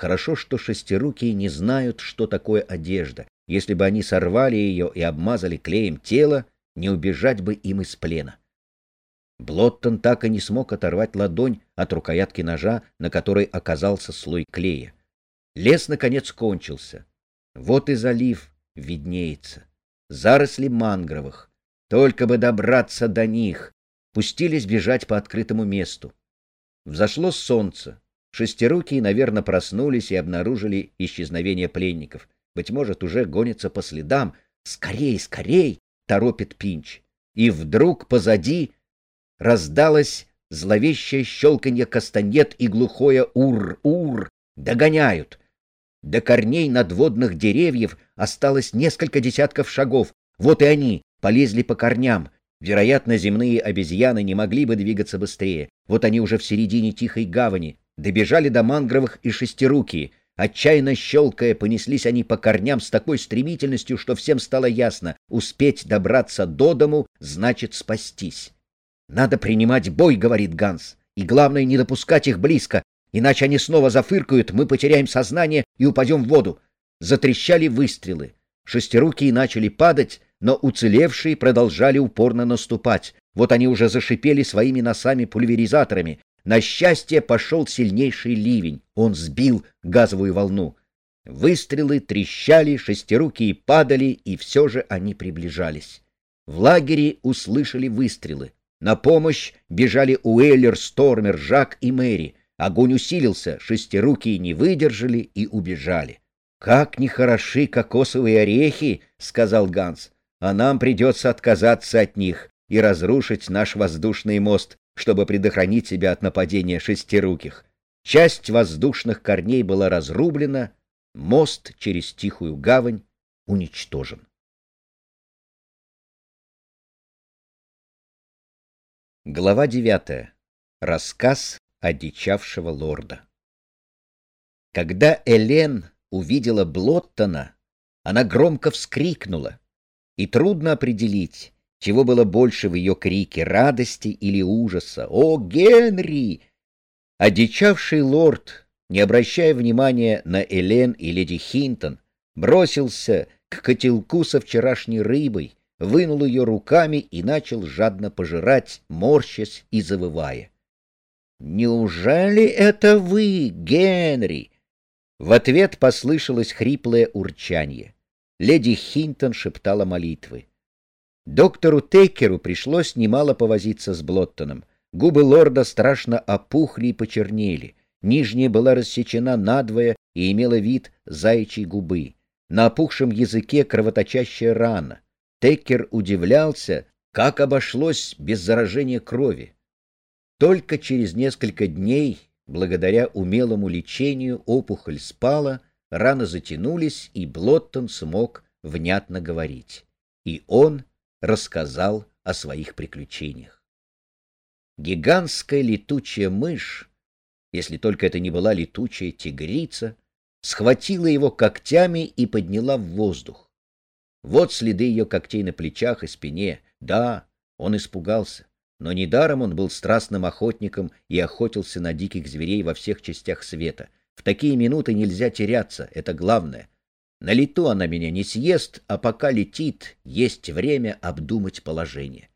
Хорошо, что шестирукие не знают, что такое одежда. Если бы они сорвали ее и обмазали клеем тело, не убежать бы им из плена. Блоттон так и не смог оторвать ладонь от рукоятки ножа, на которой оказался слой клея. Лес, наконец, кончился. Вот и залив виднеется. Заросли мангровых. Только бы добраться до них. Пустились бежать по открытому месту. Взошло солнце. Шестирукие, наверное, проснулись и обнаружили исчезновение пленников. Быть может, уже гонятся по следам. «Скорей, скорей!» — торопит Пинч. И вдруг позади раздалось зловещее щелканье кастанет и глухое «Ур-ур!» Догоняют. До корней надводных деревьев осталось несколько десятков шагов. Вот и они полезли по корням. Вероятно, земные обезьяны не могли бы двигаться быстрее. Вот они уже в середине тихой гавани. Добежали до мангровых и шестируки. Отчаянно щелкая, понеслись они по корням с такой стремительностью, что всем стало ясно — успеть добраться до дому значит спастись. «Надо принимать бой», — говорит Ганс, — «и главное, не допускать их близко, иначе они снова зафыркают, мы потеряем сознание и упадем в воду». Затрещали выстрелы. Шестирукие начали падать, но уцелевшие продолжали упорно наступать. Вот они уже зашипели своими носами-пульверизаторами. На счастье пошел сильнейший ливень. Он сбил газовую волну. Выстрелы трещали, шестирукие падали, и все же они приближались. В лагере услышали выстрелы. На помощь бежали Уэллер, Стормер, Жак и Мэри. Огонь усилился, шестирукие не выдержали и убежали. — Как нехороши кокосовые орехи, — сказал Ганс, — а нам придется отказаться от них и разрушить наш воздушный мост, чтобы предохранить себя от нападения шестируких. Часть воздушных корней была разрублена, мост через тихую гавань уничтожен. Глава девятая. Рассказ одичавшего лорда. Когда Элен увидела Блоттона, она громко вскрикнула, и трудно определить, чего было больше в ее крике, радости или ужаса. «О, Генри!» Одичавший лорд, не обращая внимания на Элен и леди Хинтон, бросился к котелку со вчерашней рыбой, вынул ее руками и начал жадно пожирать, морщась и завывая. «Неужели это вы, Генри?» В ответ послышалось хриплое урчанье. Леди Хинтон шептала молитвы. Доктору Тейкеру пришлось немало повозиться с Блоттоном. Губы лорда страшно опухли и почернели. Нижняя была рассечена надвое и имела вид заячьей губы. На опухшем языке кровоточащая рана. Тейкер удивлялся, как обошлось без заражения крови. Только через несколько дней, благодаря умелому лечению, опухоль спала, раны затянулись, и Блоттон смог внятно говорить. И он рассказал о своих приключениях. Гигантская летучая мышь, если только это не была летучая тигрица, схватила его когтями и подняла в воздух. Вот следы ее когтей на плечах и спине. Да, он испугался. Но недаром он был страстным охотником и охотился на диких зверей во всех частях света. В такие минуты нельзя теряться, это главное. На лету она меня не съест, а пока летит, есть время обдумать положение.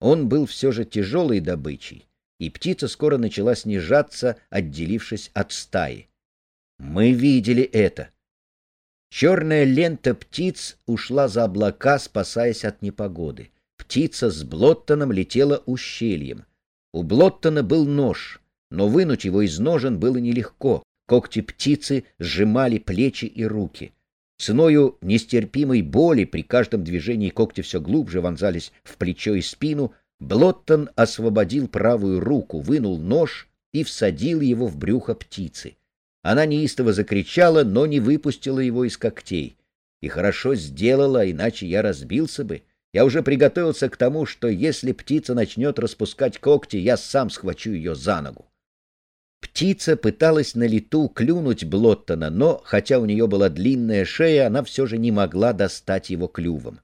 Он был все же тяжелой добычей, и птица скоро начала снижаться, отделившись от стаи. Мы видели это. Черная лента птиц ушла за облака, спасаясь от непогоды. Птица с Блоттоном летела ущельем. У Блоттона был нож, но вынуть его из ножен было нелегко. Когти птицы сжимали плечи и руки. Ценою нестерпимой боли при каждом движении когти все глубже вонзались в плечо и спину. Блоттон освободил правую руку, вынул нож и всадил его в брюхо птицы. Она неистово закричала, но не выпустила его из когтей. И хорошо сделала, иначе я разбился бы. Я уже приготовился к тому, что если птица начнет распускать когти, я сам схвачу ее за ногу. Птица пыталась на лету клюнуть Блоттона, но, хотя у нее была длинная шея, она все же не могла достать его клювом.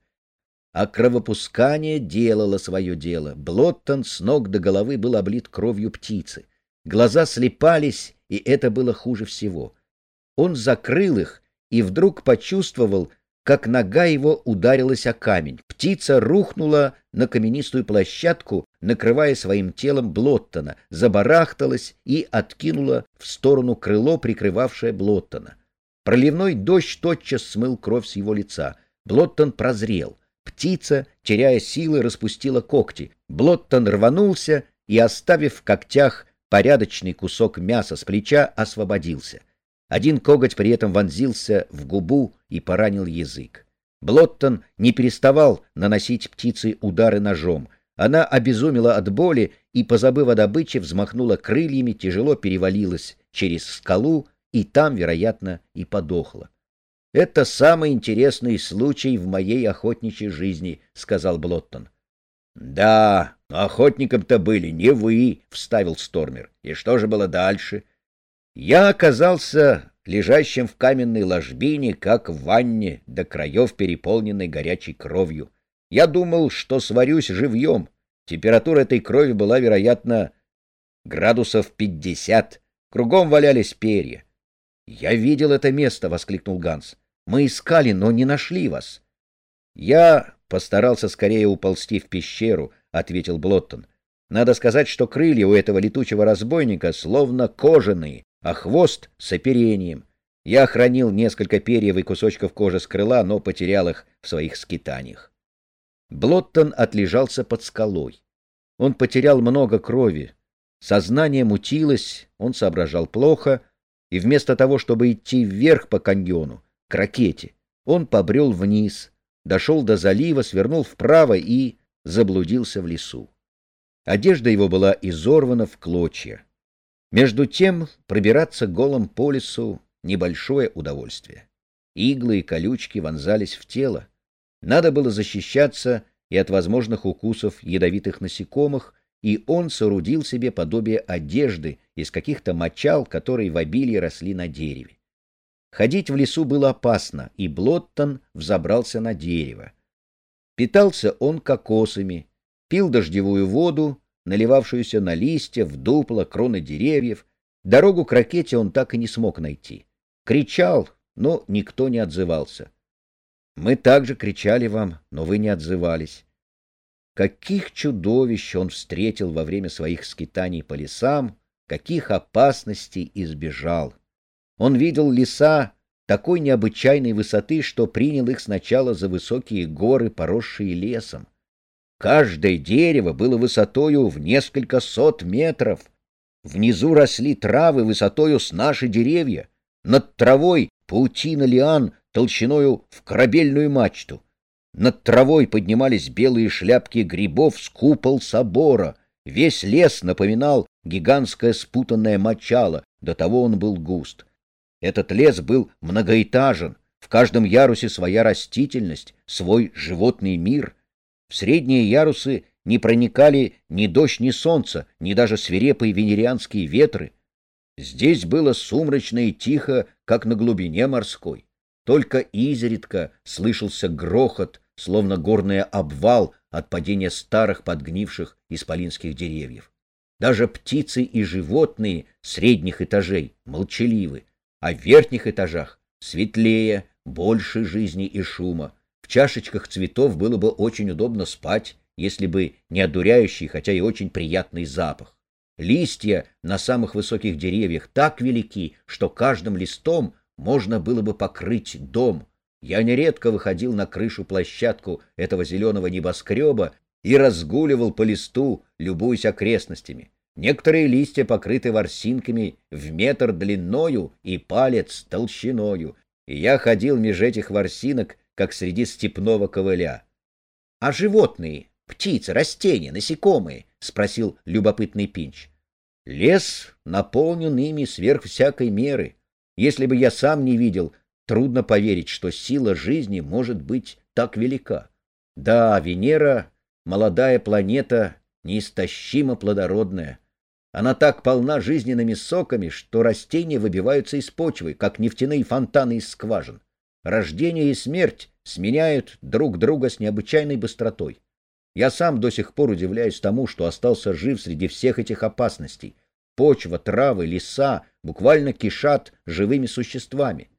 А кровопускание делало свое дело. Блоттон с ног до головы был облит кровью птицы. Глаза слепались, и это было хуже всего. Он закрыл их и вдруг почувствовал, как нога его ударилась о камень. Птица рухнула на каменистую площадку, накрывая своим телом Блоттона, забарахталась и откинула в сторону крыло, прикрывавшее Блоттона. Проливной дождь тотчас смыл кровь с его лица. Блоттон прозрел. Птица, теряя силы, распустила когти. Блоттон рванулся и, оставив в когтях порядочный кусок мяса с плеча, освободился. Один коготь при этом вонзился в губу и поранил язык. Блоттон не переставал наносить птице удары ножом. Она обезумела от боли и, позабыв о добыче, взмахнула крыльями, тяжело перевалилась через скалу и там, вероятно, и подохла. — Это самый интересный случай в моей охотничьей жизни, — сказал Блоттон. — Да, охотником-то были не вы, — вставил Стормер. — И что же было дальше? — я оказался лежащим в каменной ложбине, как в ванне, до краев переполненной горячей кровью. Я думал, что сварюсь живьем. Температура этой крови была, вероятно, градусов пятьдесят. Кругом валялись перья. — Я видел это место, — воскликнул Ганс. — Мы искали, но не нашли вас. — Я постарался скорее уползти в пещеру, — ответил Блоттон. Надо сказать, что крылья у этого летучего разбойника словно кожаные, а хвост с оперением. Я хранил несколько перьев и кусочков кожи с крыла, но потерял их в своих скитаниях. Блоттон отлежался под скалой. Он потерял много крови. Сознание мутилось, он соображал плохо, и вместо того, чтобы идти вверх по каньону, к ракете, он побрел вниз, дошел до залива, свернул вправо и заблудился в лесу. Одежда его была изорвана в клочья. Между тем пробираться голым по лесу — небольшое удовольствие. Иглы и колючки вонзались в тело. Надо было защищаться и от возможных укусов ядовитых насекомых, и он соорудил себе подобие одежды из каких-то мочал, которые в обилии росли на дереве. Ходить в лесу было опасно, и Блоттон взобрался на дерево. Питался он кокосами, пил дождевую воду наливавшуюся на листья, в дупла, кроны деревьев. Дорогу к ракете он так и не смог найти. Кричал, но никто не отзывался. Мы также кричали вам, но вы не отзывались. Каких чудовищ он встретил во время своих скитаний по лесам, каких опасностей избежал. Он видел леса такой необычайной высоты, что принял их сначала за высокие горы, поросшие лесом. Каждое дерево было высотою в несколько сот метров. Внизу росли травы высотою с наши деревья. Над травой паутина лиан толщиною в корабельную мачту. Над травой поднимались белые шляпки грибов с купол собора. Весь лес напоминал гигантское спутанное мочало, до того он был густ. Этот лес был многоэтажен, в каждом ярусе своя растительность, свой животный мир — в средние ярусы не проникали ни дождь, ни солнце, ни даже свирепые венерианские ветры. Здесь было сумрачно и тихо, как на глубине морской. Только изредка слышался грохот, словно горный обвал от падения старых подгнивших исполинских деревьев. Даже птицы и животные средних этажей молчаливы, а в верхних этажах светлее, больше жизни и шума, в чашечках цветов было бы очень удобно спать, если бы не одуряющий, хотя и очень приятный запах. Листья на самых высоких деревьях так велики, что каждым листом можно было бы покрыть дом. Я нередко выходил на крышу-площадку этого зеленого небоскреба и разгуливал по листу, любуясь окрестностями. Некоторые листья покрыты ворсинками в метр длиною и палец толщиною, и я ходил меж этих ворсинок как среди степного ковыля. — А животные, птицы, растения, насекомые? — спросил любопытный Пинч. — Лес наполнен ими сверх всякой меры. Если бы я сам не видел, трудно поверить, что сила жизни может быть так велика. Да, Венера — молодая планета, неистощимо плодородная. Она так полна жизненными соками, что растения выбиваются из почвы, как нефтяные фонтаны из скважин. Рождение и смерть сменяют друг друга с необычайной быстротой. Я сам до сих пор удивляюсь тому, что остался жив среди всех этих опасностей. Почва, травы, леса, буквально кишат живыми существами.